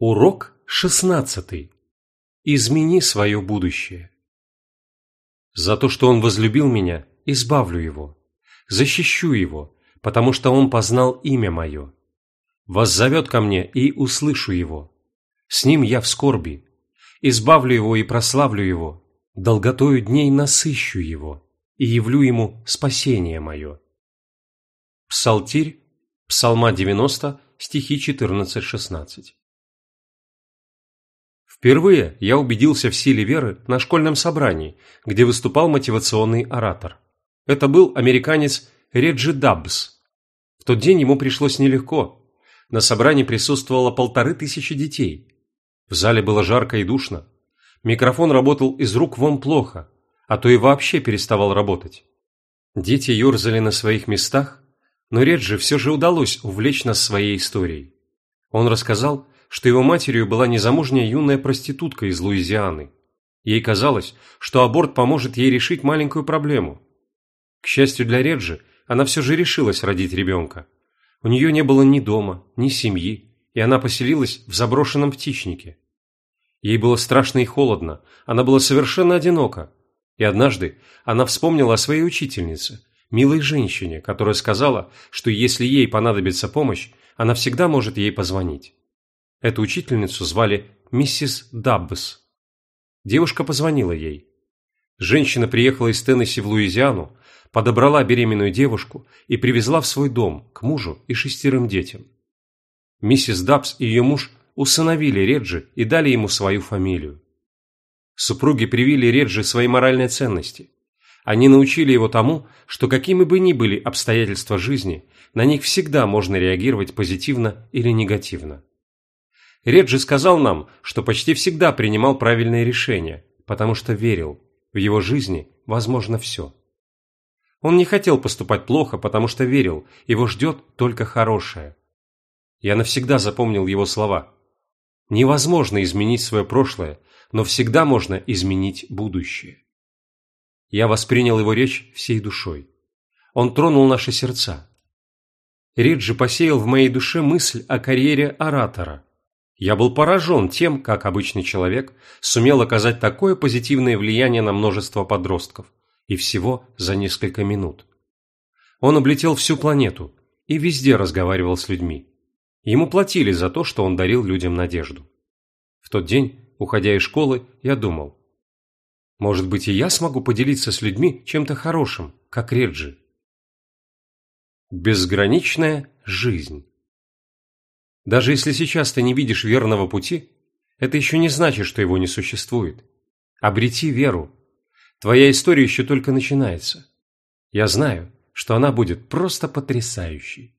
Урок шестнадцатый. Измени свое будущее. За то, что он возлюбил меня, избавлю его, защищу его, потому что он познал имя мое. Воззовет ко мне, и услышу его. С ним я в скорби. Избавлю его и прославлю его. Долготою дней насыщу его, и явлю ему спасение мое. Псалтирь, Псалма 90, стихи 14-16. Впервые я убедился в силе веры на школьном собрании, где выступал мотивационный оратор. Это был американец Реджи Даббс. В тот день ему пришлось нелегко. На собрании присутствовало полторы тысячи детей. В зале было жарко и душно. Микрофон работал из рук вон плохо, а то и вообще переставал работать. Дети ерзали на своих местах, но Реджи все же удалось увлечь нас своей историей. Он рассказал, что его матерью была незамужняя юная проститутка из Луизианы. Ей казалось, что аборт поможет ей решить маленькую проблему. К счастью для Реджи, она все же решилась родить ребенка. У нее не было ни дома, ни семьи, и она поселилась в заброшенном птичнике. Ей было страшно и холодно, она была совершенно одинока. И однажды она вспомнила о своей учительнице, милой женщине, которая сказала, что если ей понадобится помощь, она всегда может ей позвонить. Эту учительницу звали миссис Даббс. Девушка позвонила ей. Женщина приехала из Теннесси в Луизиану, подобрала беременную девушку и привезла в свой дом к мужу и шестерым детям. Миссис Дабс и ее муж усыновили Реджи и дали ему свою фамилию. Супруги привили Реджи свои моральные ценности. Они научили его тому, что какими бы ни были обстоятельства жизни, на них всегда можно реагировать позитивно или негативно. Реджи сказал нам, что почти всегда принимал правильные решения, потому что верил, в его жизни возможно все. Он не хотел поступать плохо, потому что верил, его ждет только хорошее. Я навсегда запомнил его слова. Невозможно изменить свое прошлое, но всегда можно изменить будущее. Я воспринял его речь всей душой. Он тронул наши сердца. Реджи посеял в моей душе мысль о карьере оратора – я был поражен тем, как обычный человек сумел оказать такое позитивное влияние на множество подростков, и всего за несколько минут. Он облетел всю планету и везде разговаривал с людьми. Ему платили за то, что он дарил людям надежду. В тот день, уходя из школы, я думал, может быть и я смогу поделиться с людьми чем-то хорошим, как Реджи. Безграничная жизнь даже если сейчас ты не видишь верного пути, это еще не значит, что его не существует. Обрети веру. Твоя история еще только начинается. Я знаю, что она будет просто потрясающей.